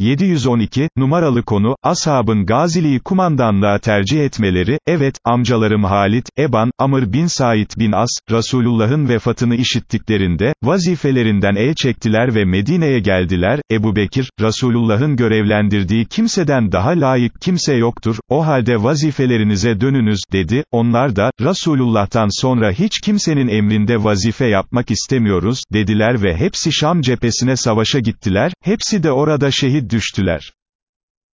712, numaralı konu, ashabın Gaziliği kumandanlığa tercih etmeleri, evet, amcalarım Halit, Eban, Amr bin Said bin As, Resulullah'ın vefatını işittiklerinde, vazifelerinden el çektiler ve Medine'ye geldiler, Ebu Bekir, Resulullah'ın görevlendirdiği kimseden daha layık kimse yoktur, o halde vazifelerinize dönünüz, dedi, onlar da, Resulullah'tan sonra hiç kimsenin emrinde vazife yapmak istemiyoruz, dediler ve hepsi Şam cephesine savaşa gittiler, hepsi de orada şehit düştüler.